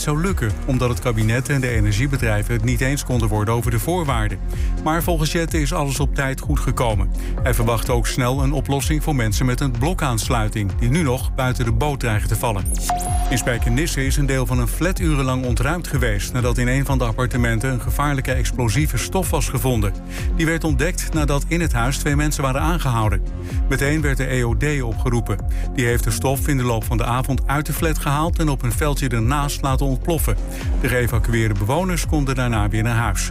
zou lukken, omdat het kabinet en de energiebedrijven het niet eens konden worden over de voorwaarden. Maar volgens Jette is alles op tijd goed gekomen. Hij verwacht ook snel een oplossing voor mensen met een blokaansluiting, die nu nog buiten de boot dreigen te vallen. In Spijkenisse is een deel van een flat urenlang ontruimd geweest nadat in een van de appartementen een gevaarlijke explosieve stof was gevonden. Die werd ontdekt nadat in het huis twee mensen waren aangehouden. Meteen werd de EOD opgeroepen. Die heeft de stof in de loop van de avond uit de flat gehaald en op een veldje ernaast laten ontploffen. De geëvacueerde bewoners konden daarna weer naar huis.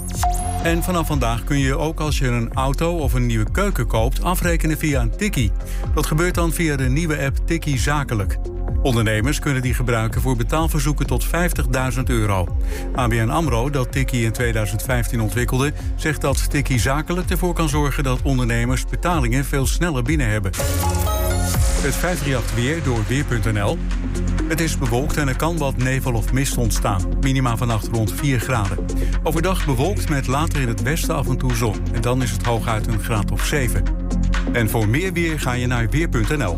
En vanaf vandaag kun je ook als je een auto of een nieuwe keuken koopt afrekenen via een tikkie. Dat gebeurt dan via de nieuwe app Tikkie Zakelijk. Ondernemers kunnen die gebruiken voor betaalverzoeken tot 50.000 euro. ABN AMRO, dat Tikkie in 2015 ontwikkelde... zegt dat Tikkie zakelijk ervoor kan zorgen dat ondernemers betalingen veel sneller binnen hebben. Het 538 weer door Weer.nl. Het is bewolkt en er kan wat nevel of mist ontstaan. Minima vannacht rond 4 graden. Overdag bewolkt met later in het westen af en toe zon. En dan is het hooguit een graad of 7. En voor meer weer ga je naar Weer.nl.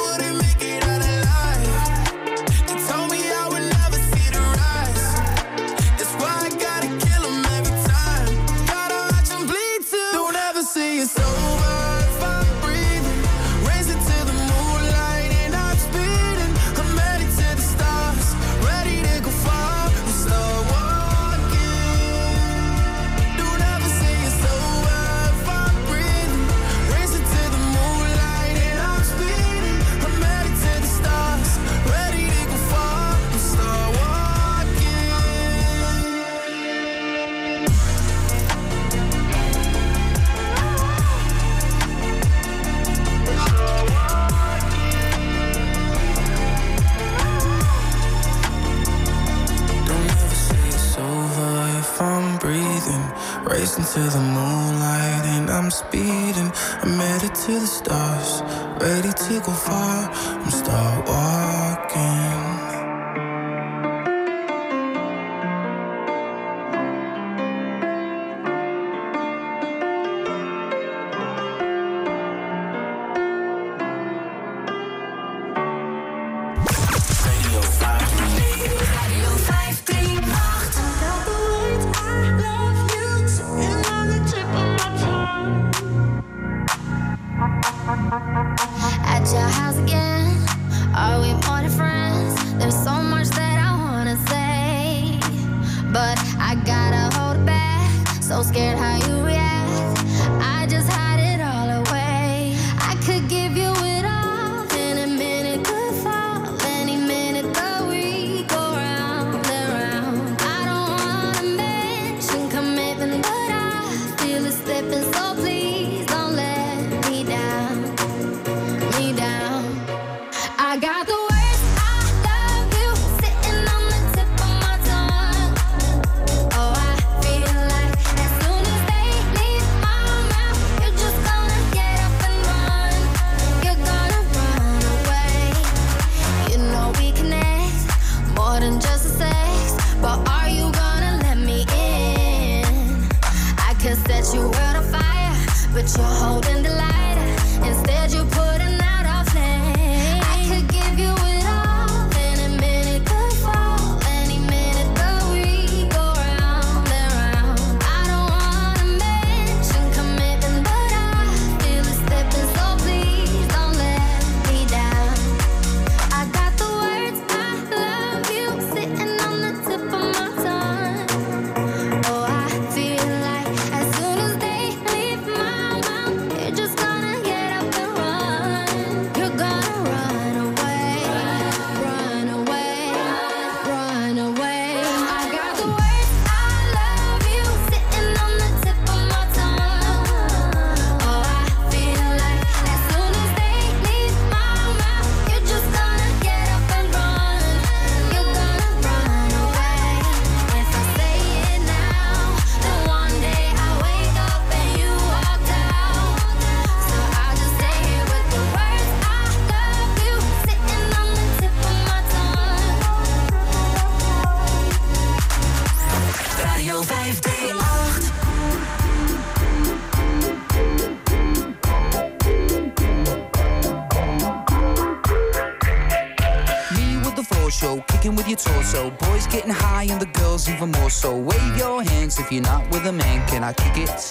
I kick it.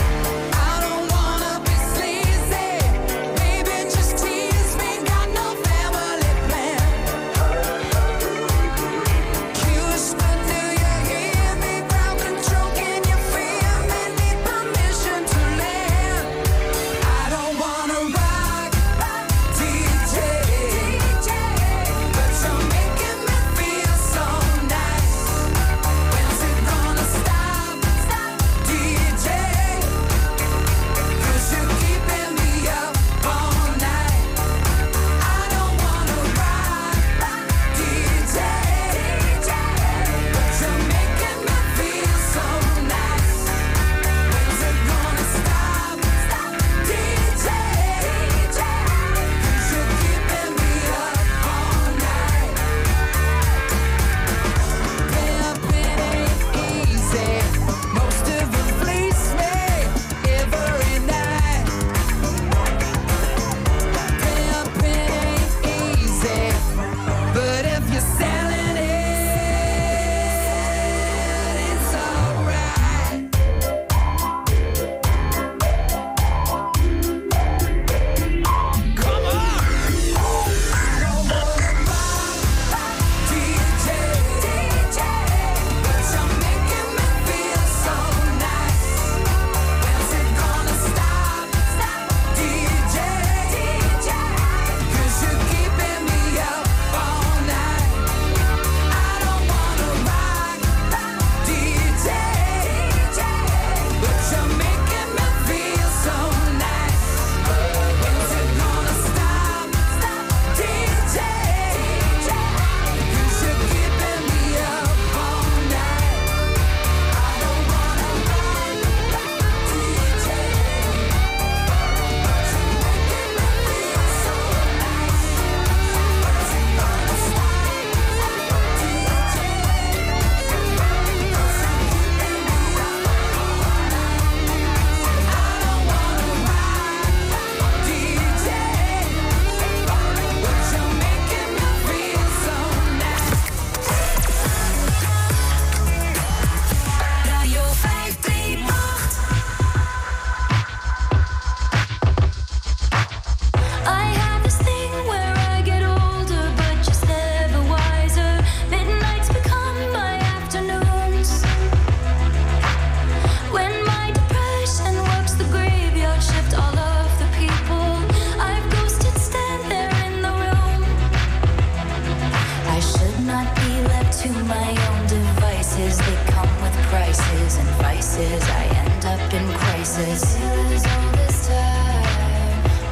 places. I end up in crisis.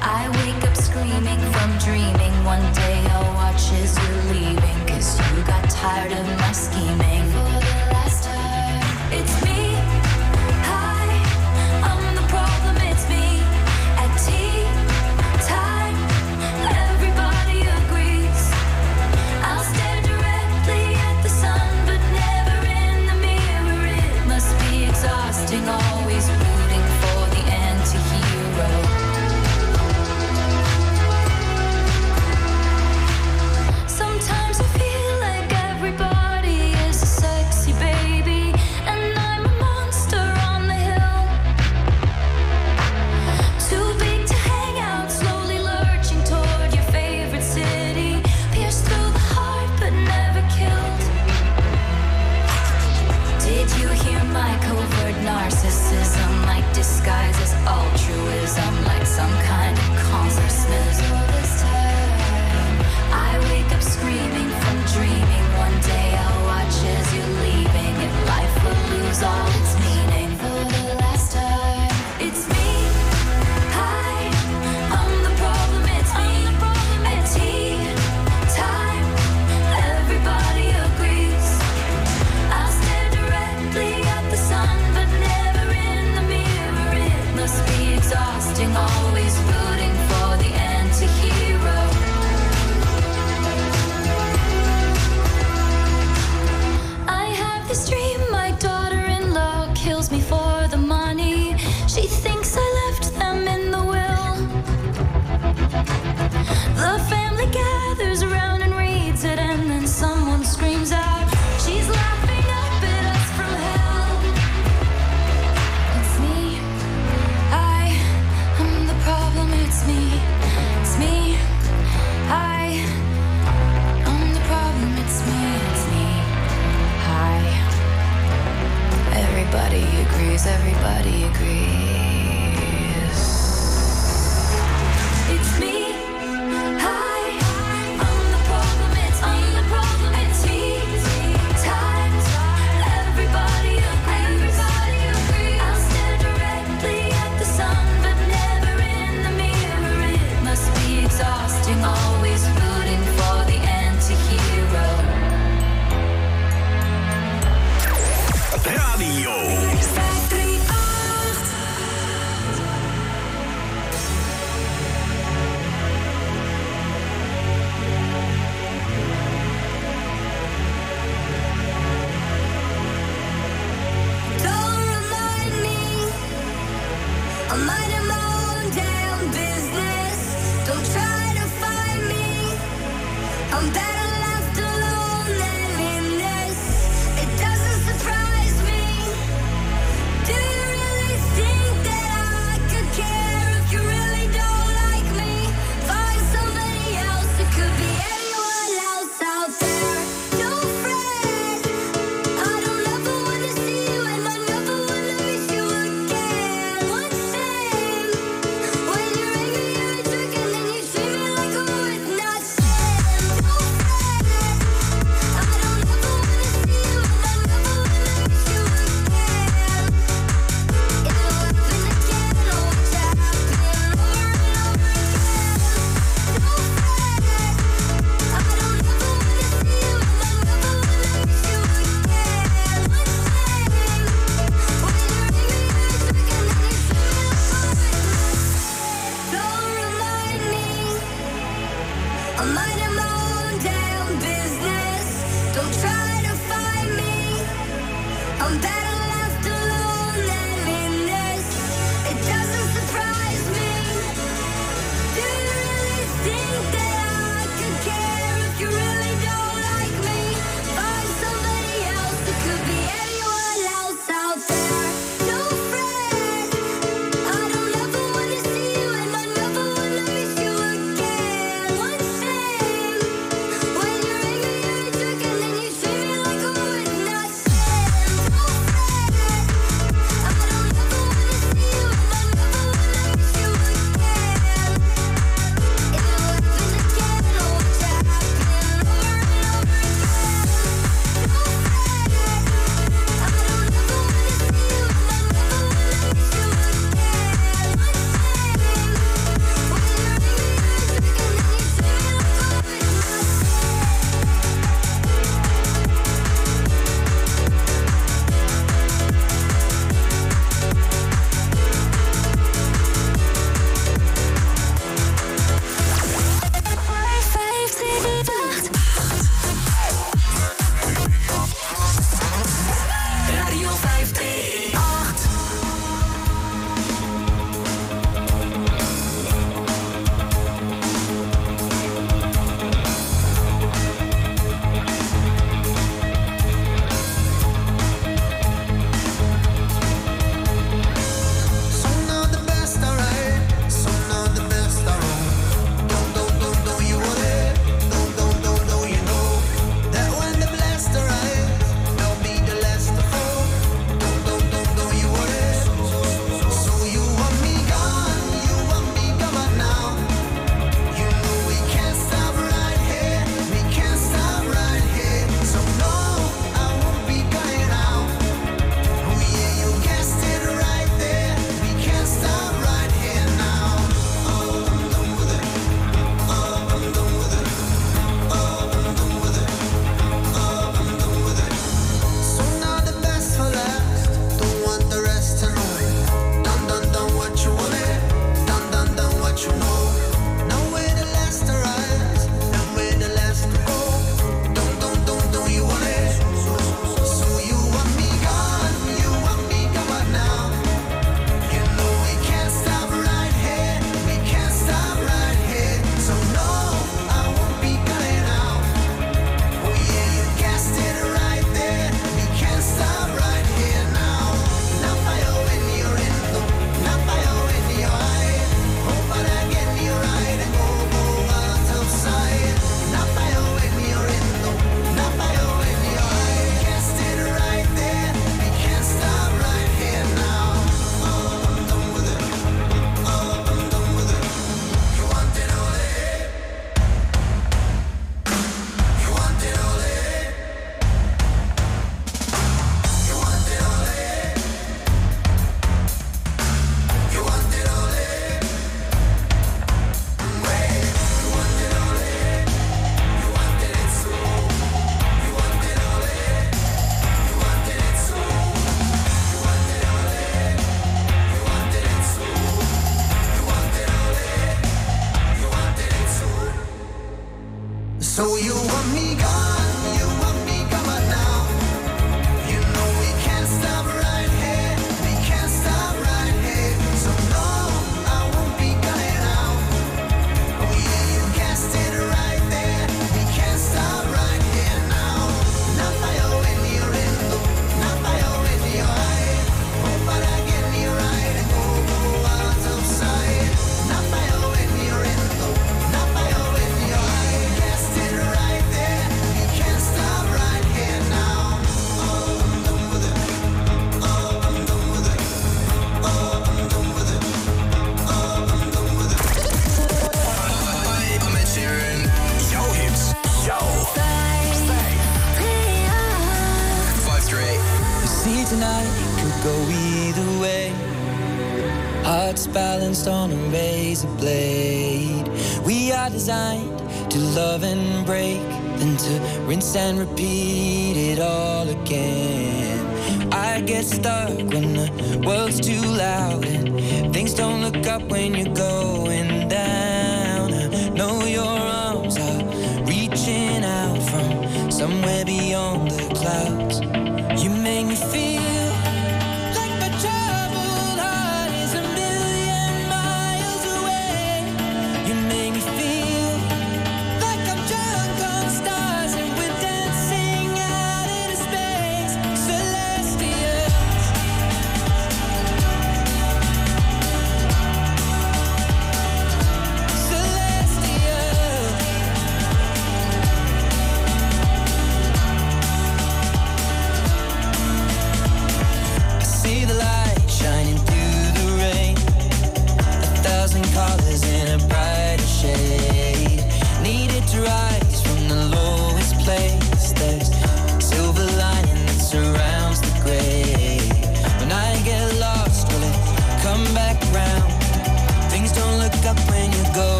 I wake up screaming from dreaming. One day I'll watch as you're leaving. Cause you got tired of my scheming.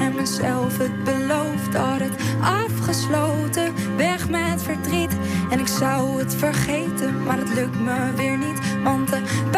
en mezelf het beloofd. Had het afgesloten, weg met verdriet. En ik zou het vergeten, maar het lukt me weer niet. Want de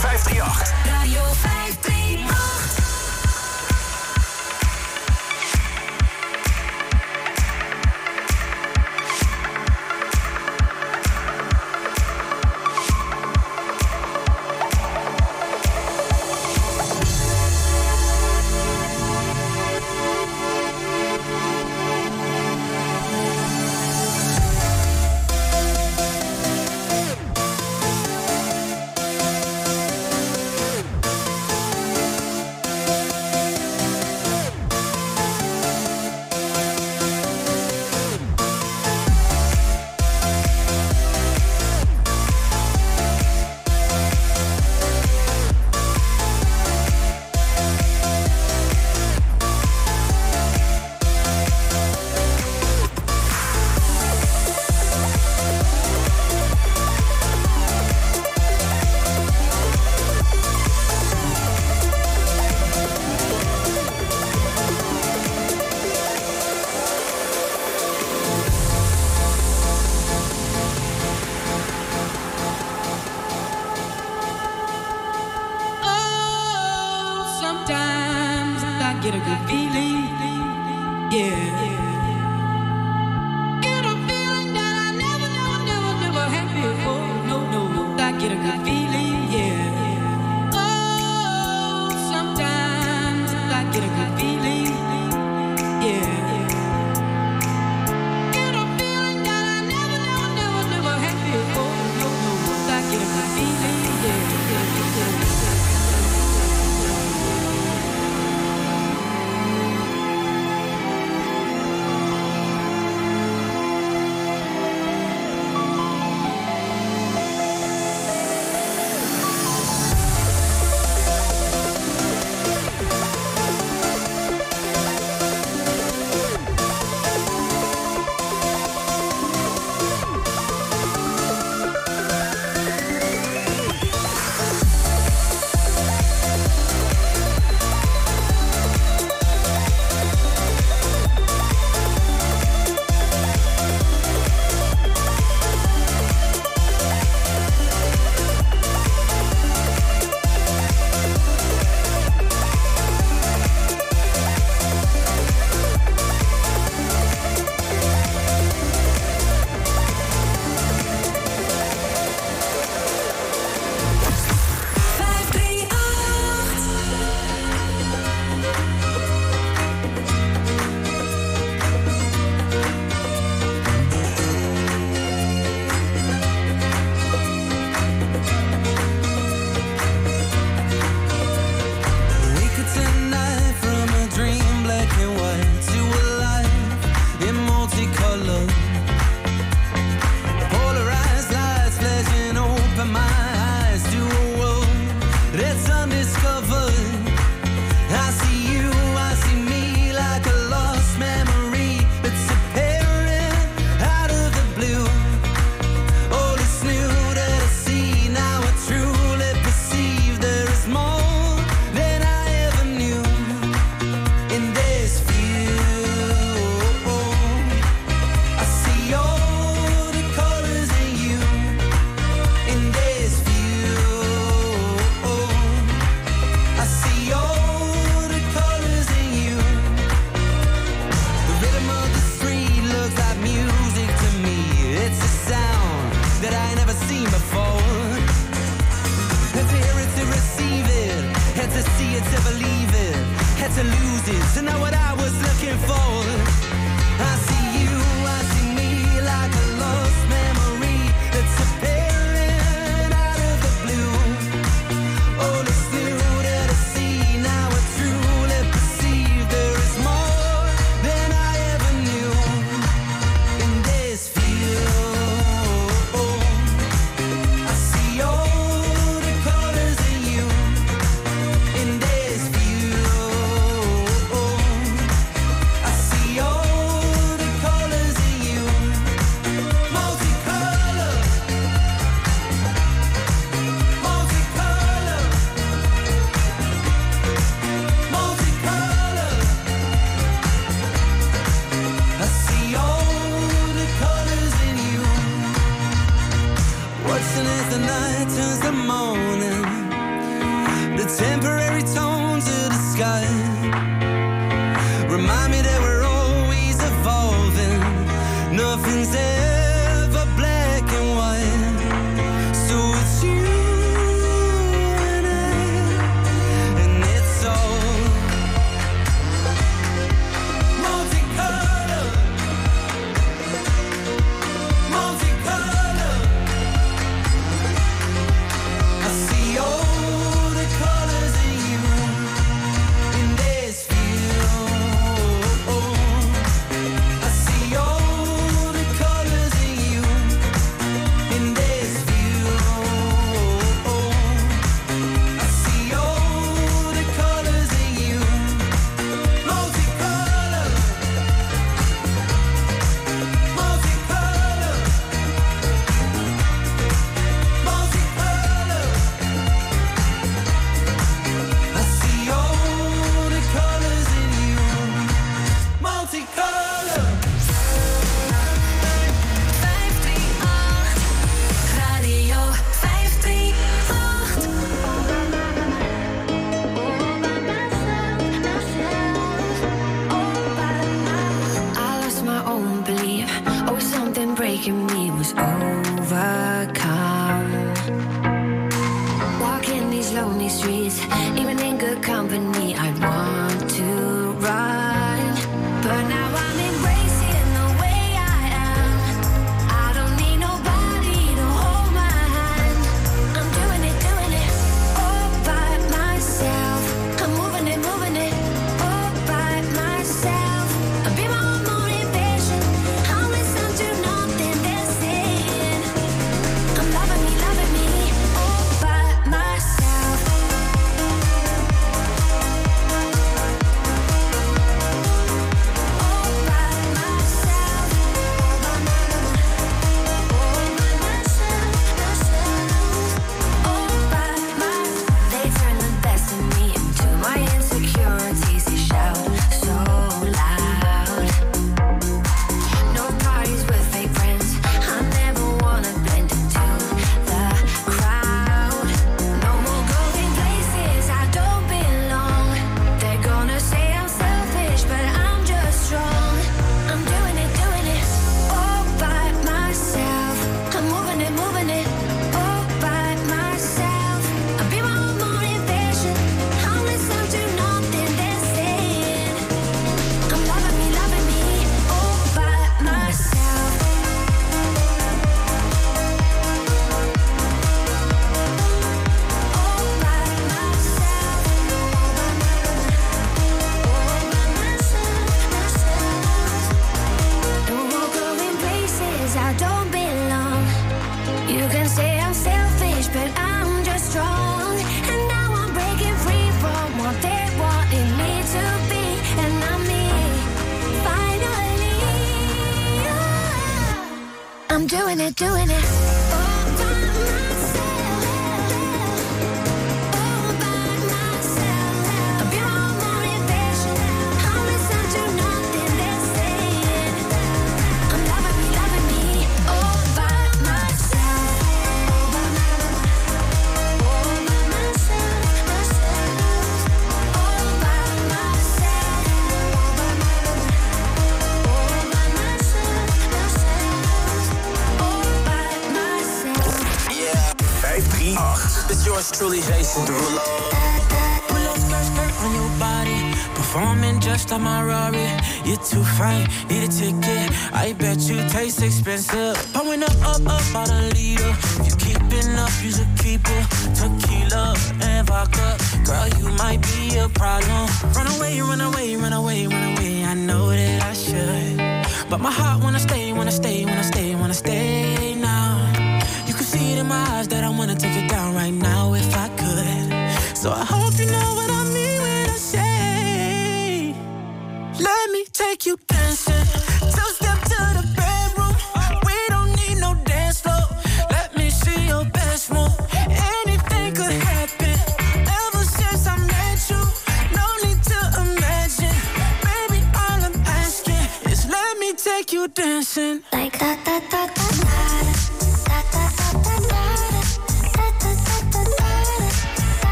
538.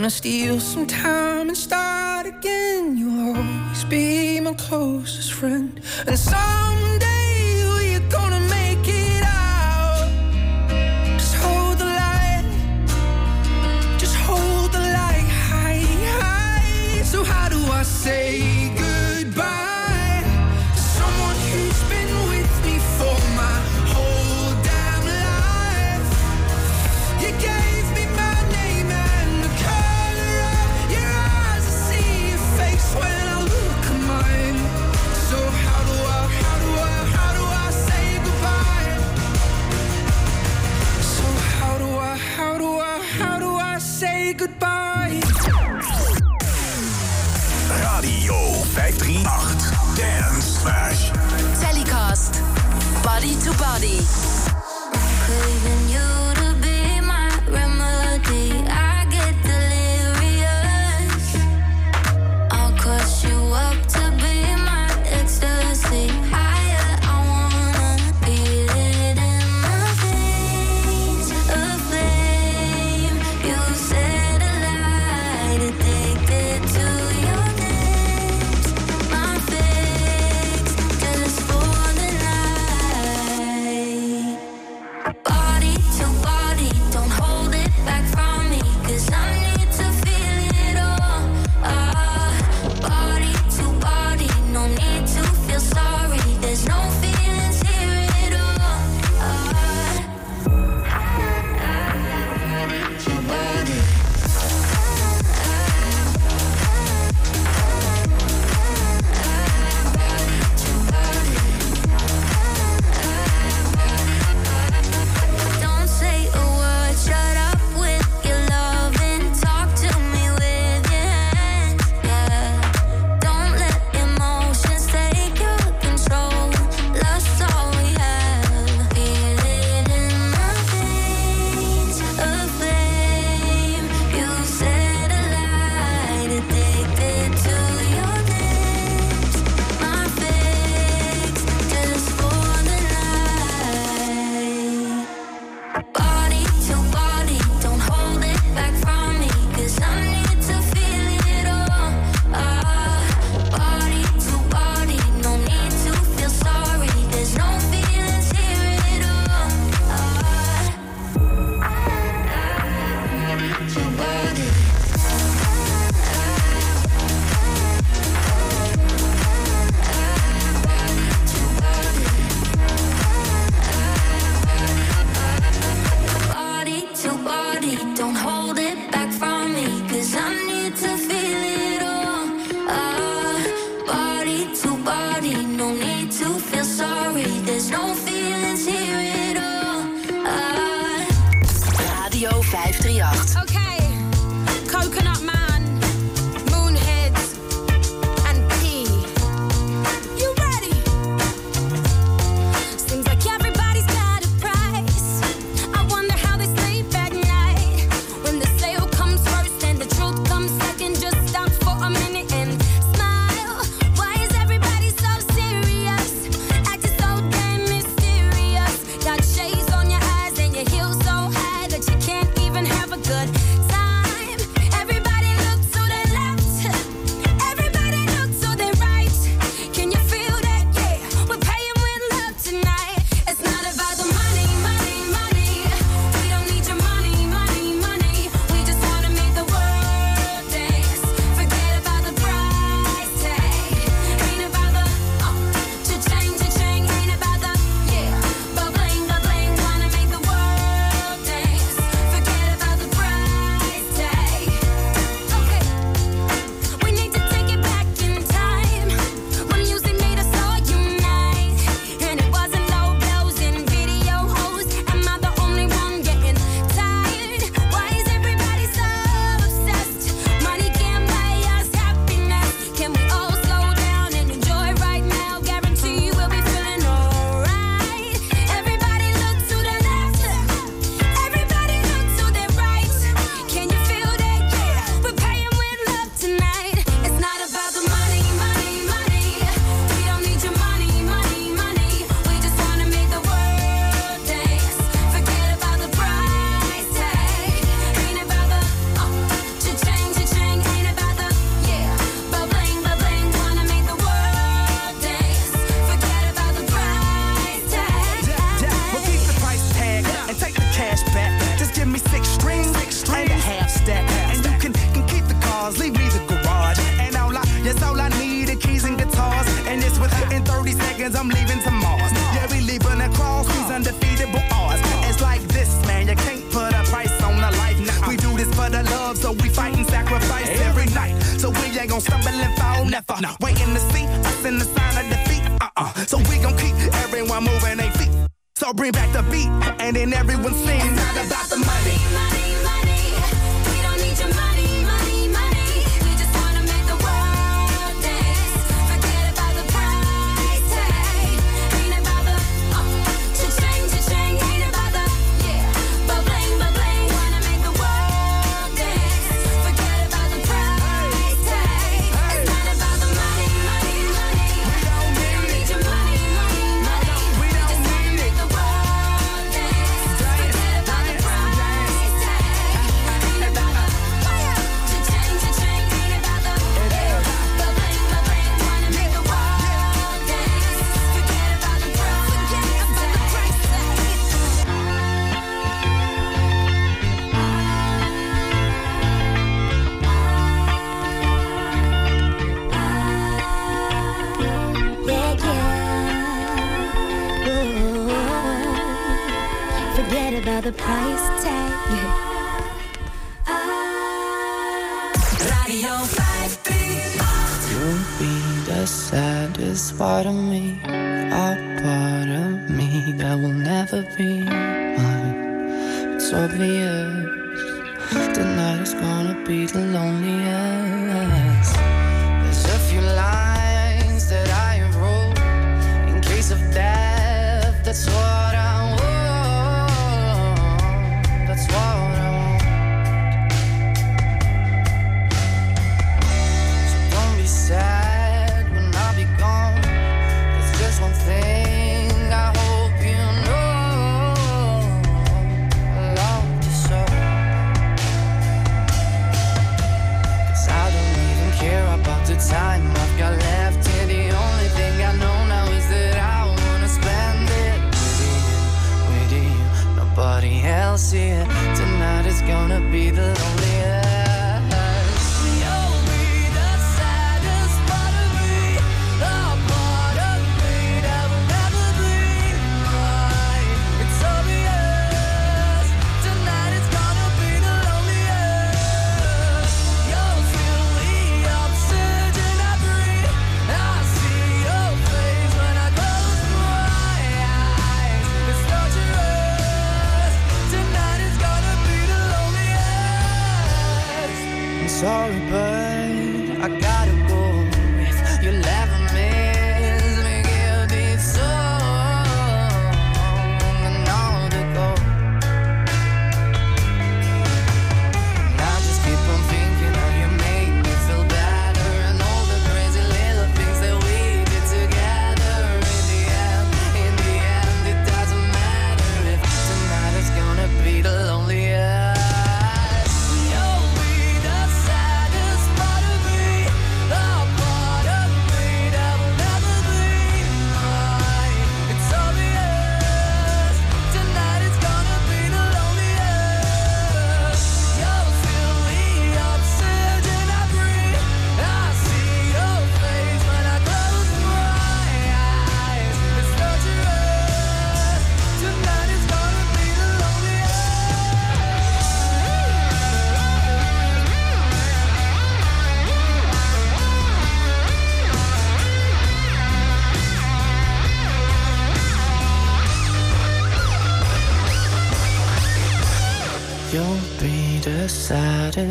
gonna steal some time and start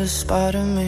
saddest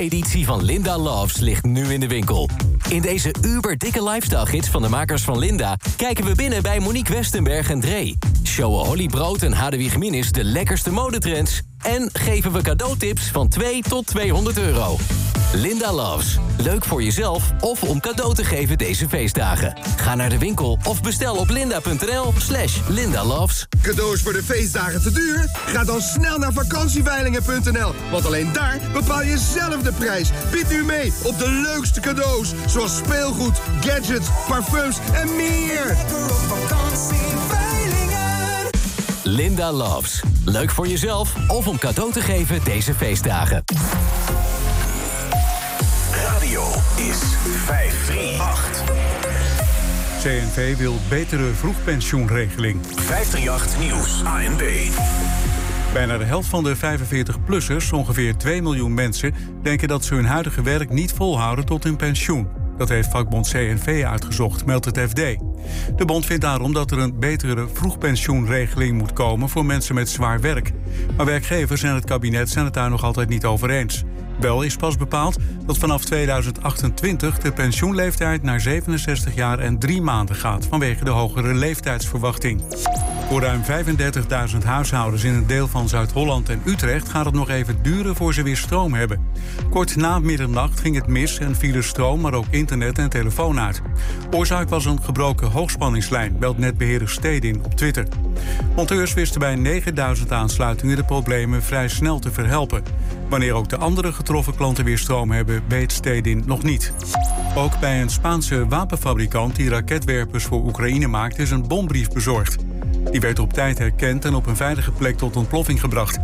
Feesteditie van Linda Loves ligt nu in de winkel. In deze uber dikke lifestyle gids van de makers van Linda... kijken we binnen bij Monique Westenberg en Dre. Showen Holly Brood en Hadewig Minis de lekkerste modetrends... en geven we cadeautips van 2 tot 200 euro. Linda Loves. Leuk voor jezelf of om cadeau te geven deze feestdagen. Ga naar de winkel of bestel op linda.nl slash lindaloves. Cadeaus voor de feestdagen te duur? Ga dan snel naar vakantieveilingen.nl. Want alleen daar bepaal je zelf de prijs. Bied nu mee op de leukste cadeaus. Zoals speelgoed, gadgets, parfums en meer. Linda Loves. Leuk voor jezelf of om cadeau te geven deze feestdagen. 538. CNV wil betere vroegpensioenregeling. 538 Nieuws, ANB. Bijna de helft van de 45-plussers, ongeveer 2 miljoen mensen... denken dat ze hun huidige werk niet volhouden tot hun pensioen. Dat heeft vakbond CNV uitgezocht, meldt het FD. De bond vindt daarom dat er een betere vroegpensioenregeling moet komen... voor mensen met zwaar werk. Maar werkgevers en het kabinet zijn het daar nog altijd niet over eens. Wel is pas bepaald dat vanaf 2028 de pensioenleeftijd naar 67 jaar en 3 maanden gaat... vanwege de hogere leeftijdsverwachting. Voor ruim 35.000 huishoudens in een deel van Zuid-Holland en Utrecht gaat het nog even duren voor ze weer stroom hebben. Kort na middernacht ging het mis en vielen stroom, maar ook internet en telefoon uit. Oorzaak was een gebroken hoogspanningslijn, meldt netbeheerder Stedin op Twitter. Monteurs wisten bij 9000 aansluitingen de problemen vrij snel te verhelpen. Wanneer ook de andere getroffen klanten weer stroom hebben, weet Stedin nog niet. Ook bij een Spaanse wapenfabrikant die raketwerpers voor Oekraïne maakt, is een bombrief bezorgd. Die werd op tijd herkend en op een veilige plek tot ontploffing gebracht.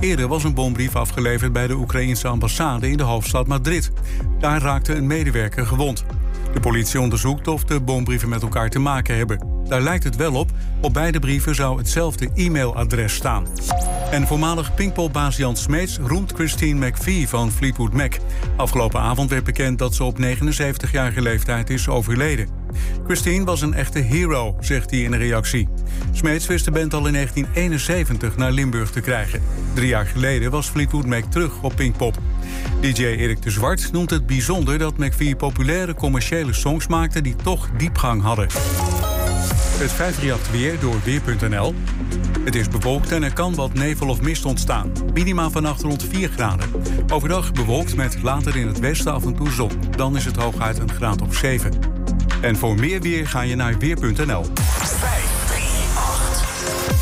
Eerder was een bombrief afgeleverd bij de Oekraïnse ambassade in de hoofdstad Madrid. Daar raakte een medewerker gewond. De politie onderzoekt of de bombrieven met elkaar te maken hebben. Daar lijkt het wel op. Op beide brieven zou hetzelfde e-mailadres staan. En voormalig Pinkpopbaas Jan Smeets roemt Christine McVie van Fleetwood Mac. Afgelopen avond werd bekend dat ze op 79-jarige leeftijd is overleden. Christine was een echte hero, zegt hij in een reactie. Smeets wist de band al in 1971 naar Limburg te krijgen. Drie jaar geleden was Fleetwood Mac terug op Pinkpop. DJ Erik de Zwart noemt het bijzonder dat McVie populaire commerciële songs maakte die toch diepgang hadden. Het 538 weer door Weer.nl. Het is bewolkt en er kan wat nevel of mist ontstaan. Minima vannacht rond 4 graden. Overdag bewolkt met later in het westen af en toe zon. Dan is het hooguit een graad of 7. En voor meer weer ga je naar Weer.nl. 538.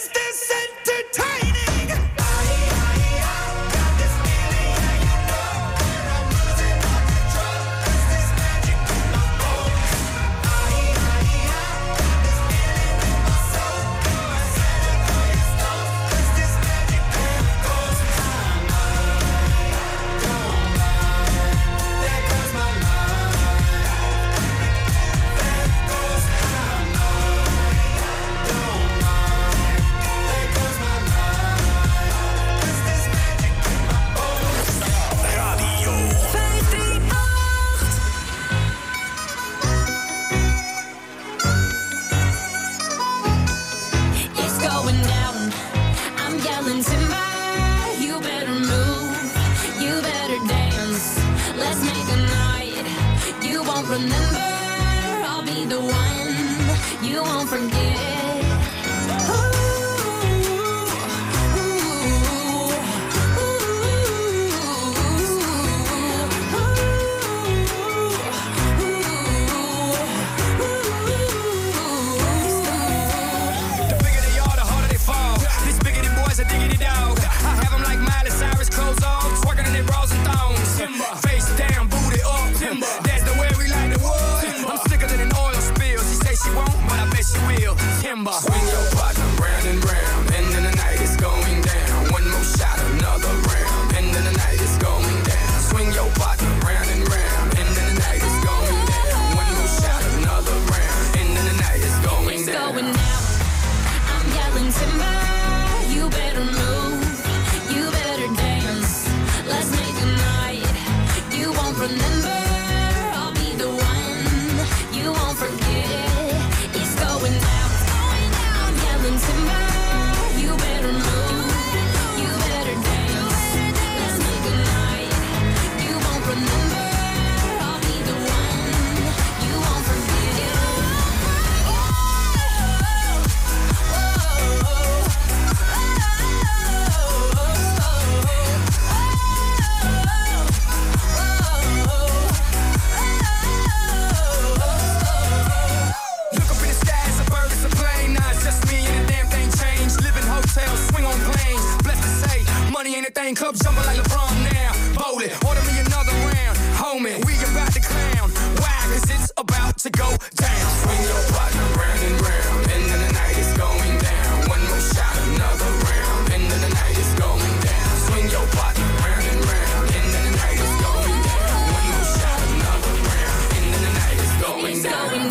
going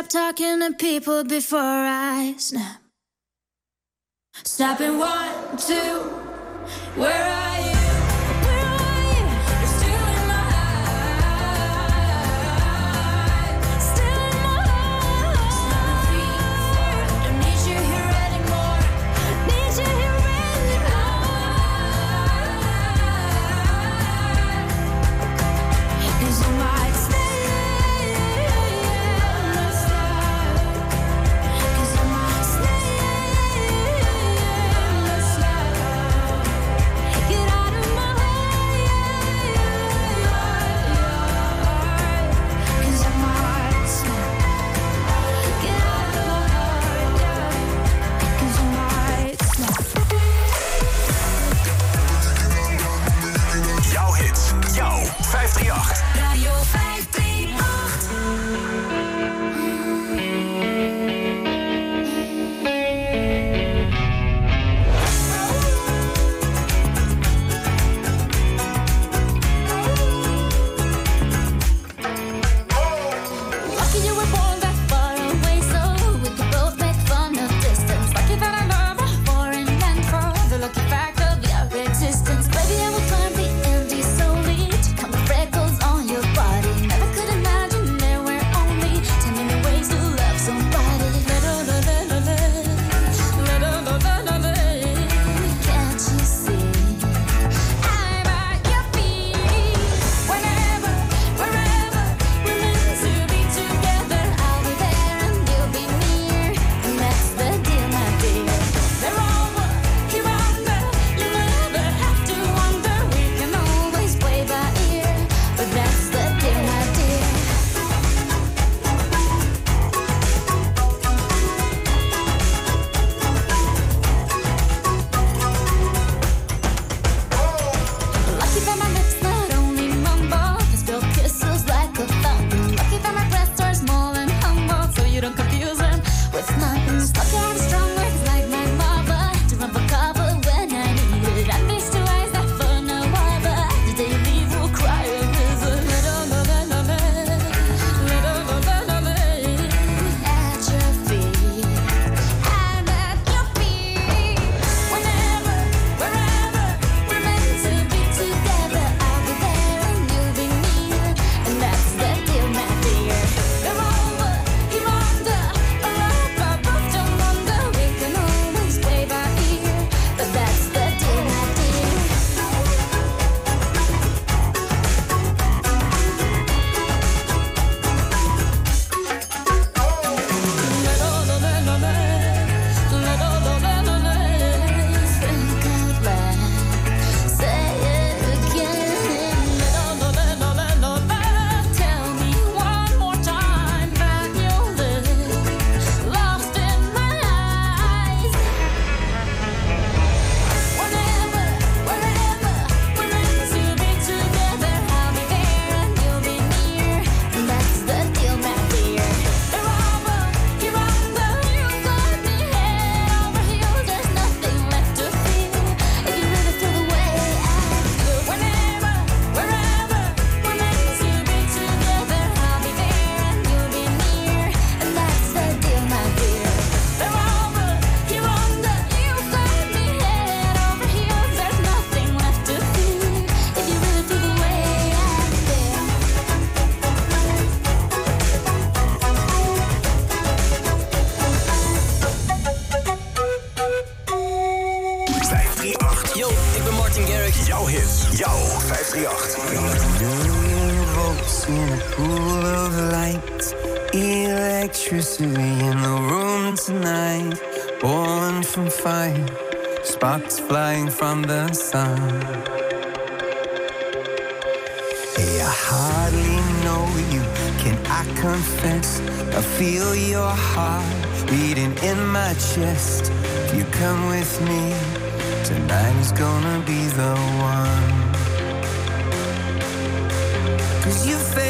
Stop talking to people before I snap. Snapping one, two, where are chest. You come with me, tonight is gonna be the one. Cause you fail.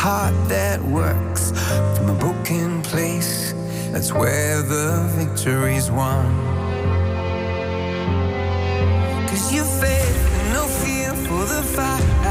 heart that works from a broken place. That's where the victory's won. Cause you faith, no fear for the fight.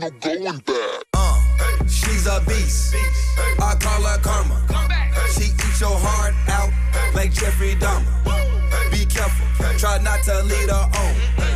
no going back. Uh, she's a beast. I call her karma. She eats your heart out like Jeffrey Dahmer. Be careful, try not to lead her on.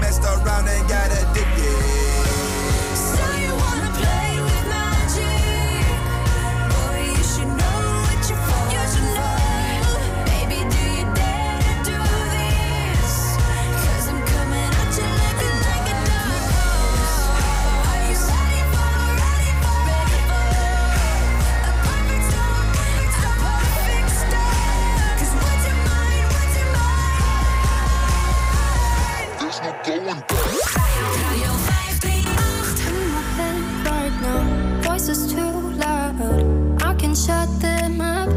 messed around and got addicted. and shut them up.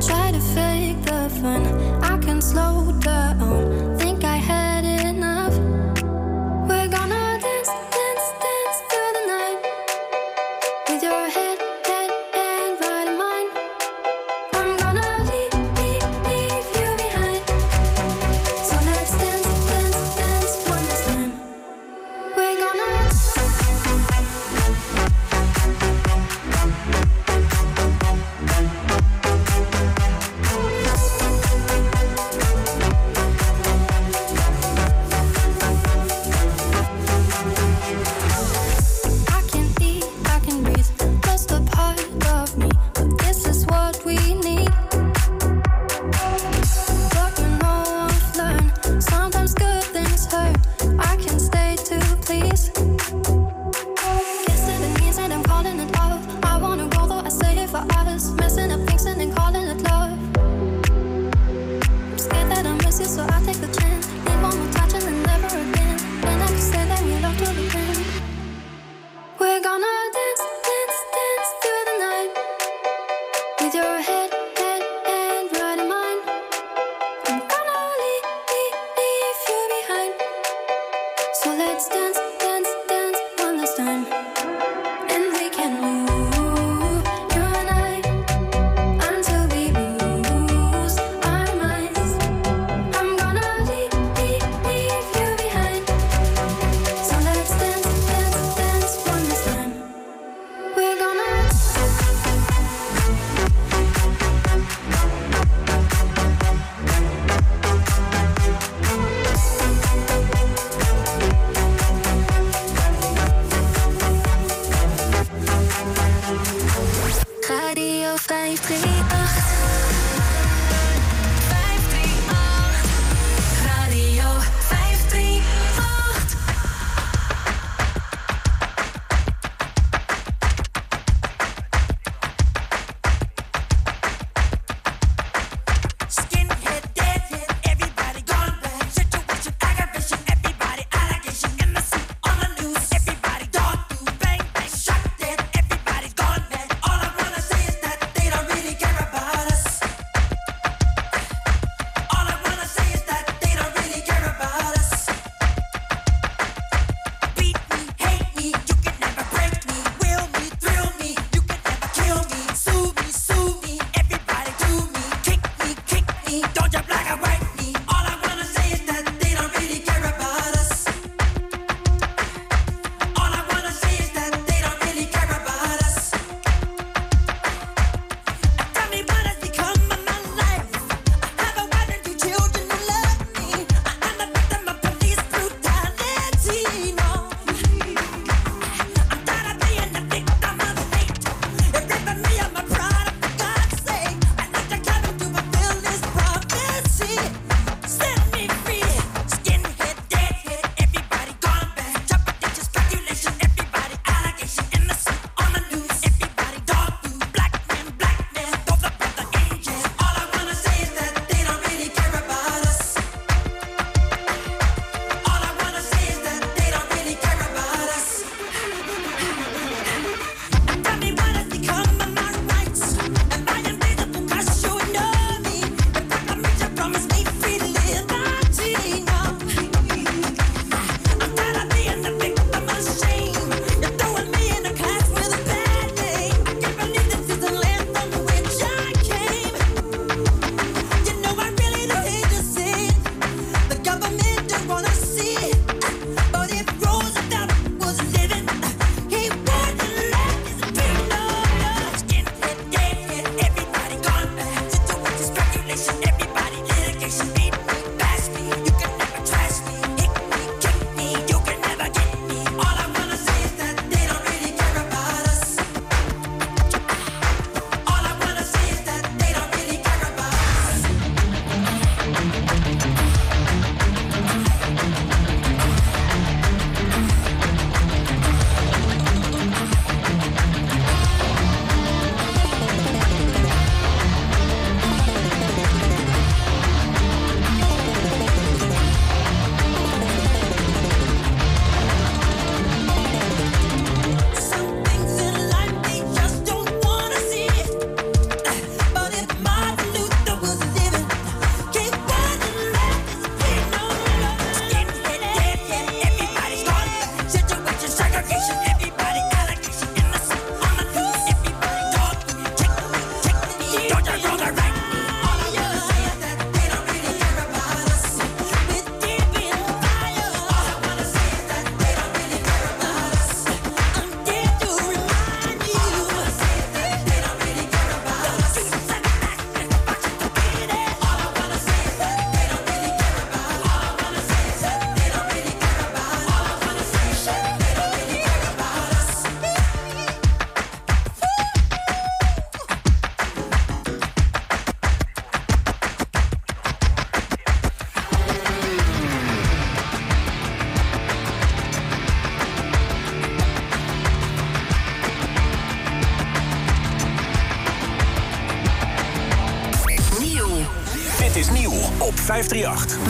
Try to fake the fun, I can slow down.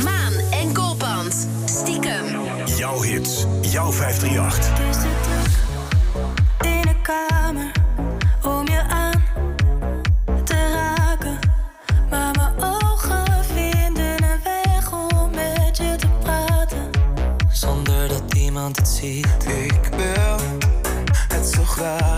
Maan en Koolpand. Stiekem. Jouw hits. Jouw 538. Dus druk in een kamer. Om je aan te raken. Maar mijn ogen vinden een weg om met je te praten. Zonder dat iemand het ziet. Ik wil het zo graag.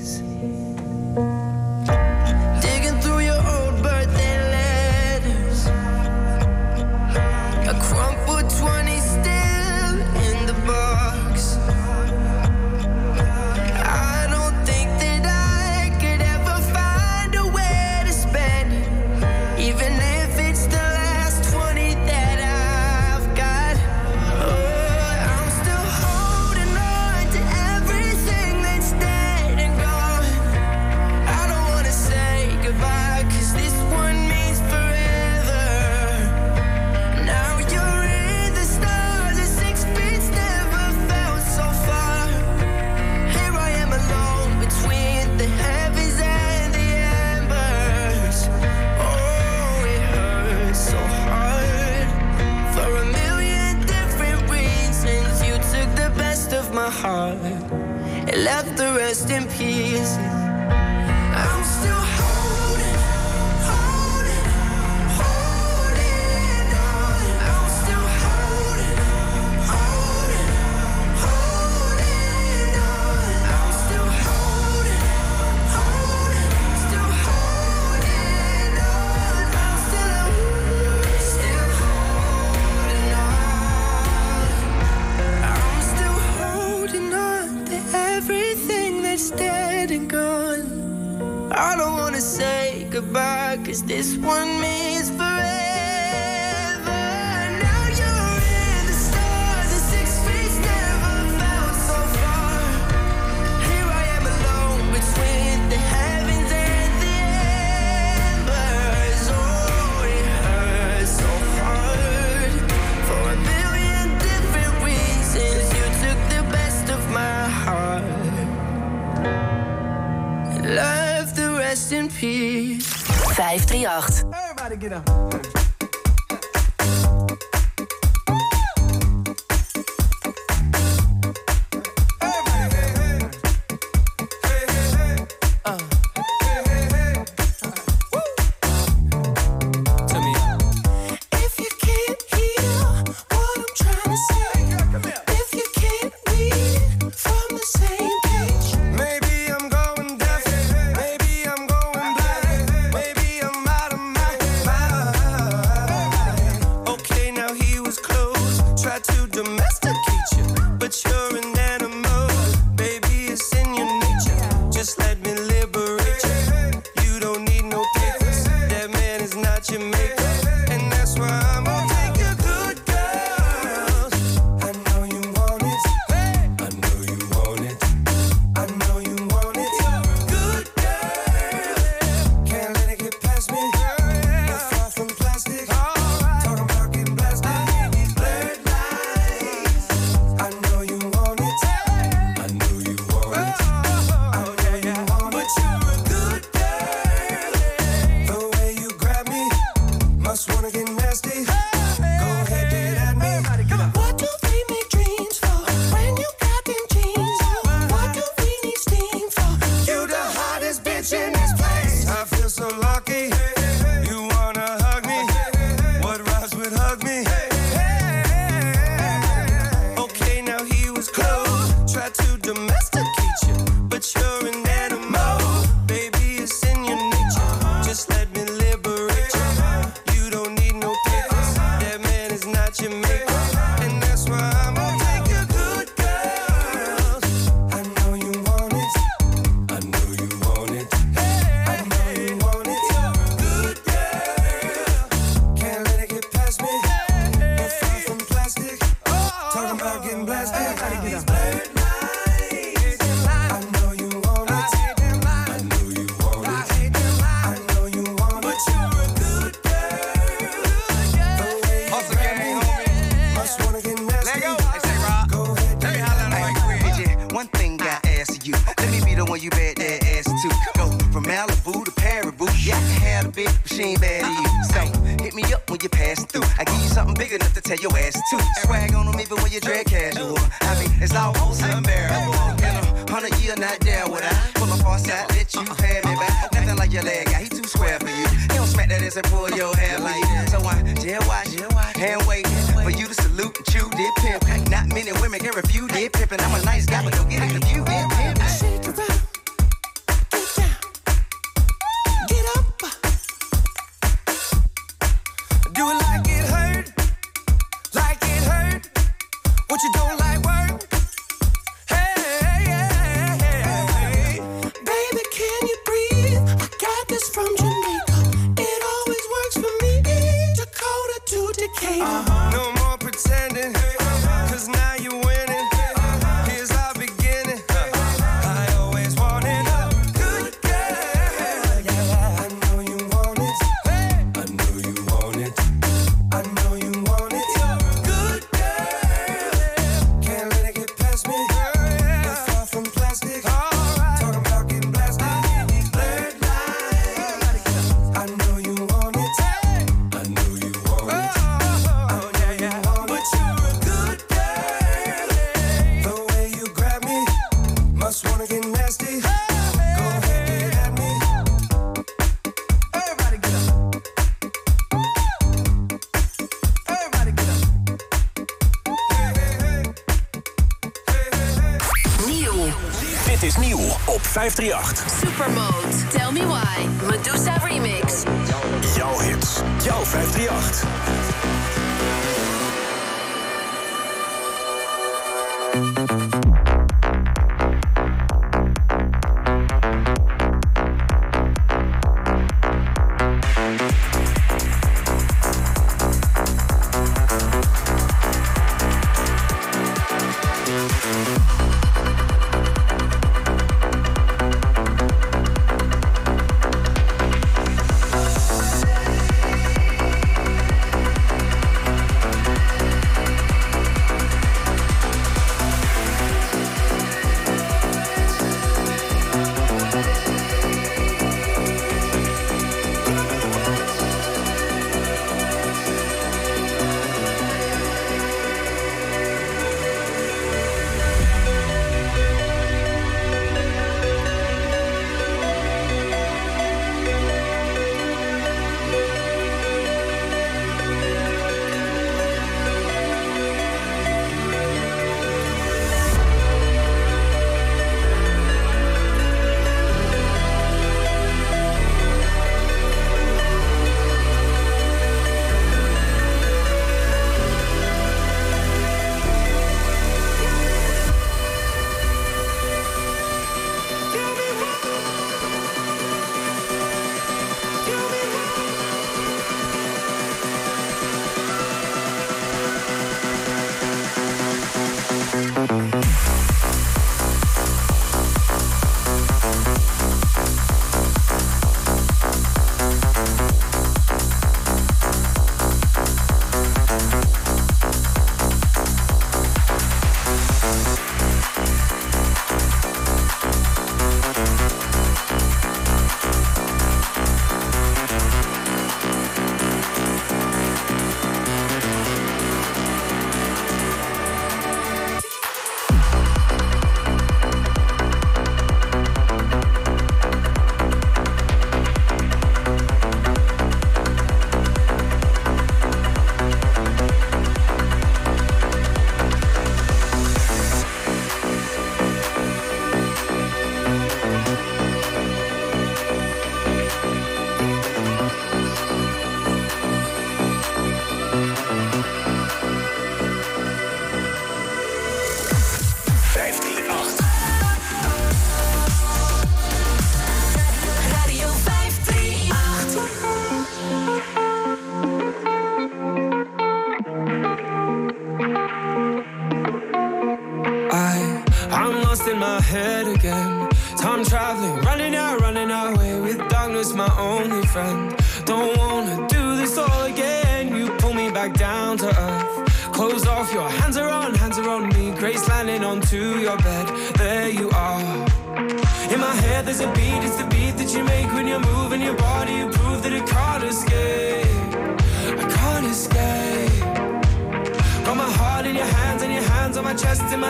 538.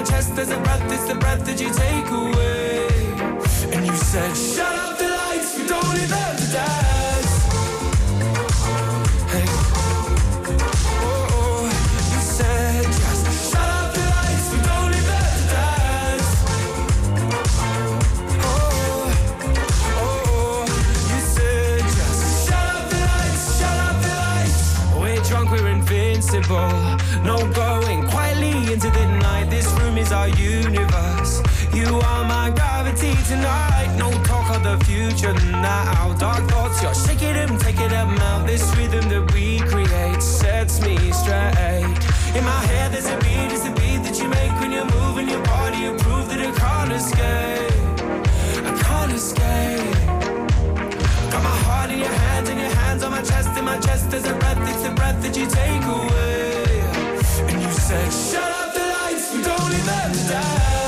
My chest, there's a breath, it's the breath that you take away. And you said, Shut up the lights, we don't need them to dance. Hey. Oh, oh. You said, Just shut up the lights, we don't need them to dance. Oh, oh, oh. You said, Just shut up the lights, shut up the lights. We're drunk, we're invincible. No going quietly into the night. Is our universe. You are my gravity tonight. No talk of the future now. Dark thoughts, you're shaking them, taking them out. This rhythm that we create sets me straight. In my head, there's a beat, it's the beat that you make when you're moving your body. You prove that I can't escape. I can't escape. Got my heart in your hands, in your hands on my chest, in my chest. There's a breath, it's the breath that you take away. And you said, Shut up need them to.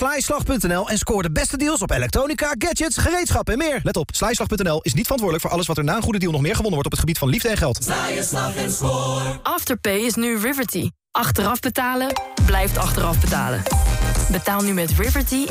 slijslag.nl en scoor de beste deals op elektronica, gadgets, gereedschap en meer. Let op, slijslag.nl is niet verantwoordelijk voor alles wat er na een goede deal nog meer gewonnen wordt op het gebied van liefde en geld. Afterpay is nu Riverty. Achteraf betalen blijft achteraf betalen. Betaal nu met Riverty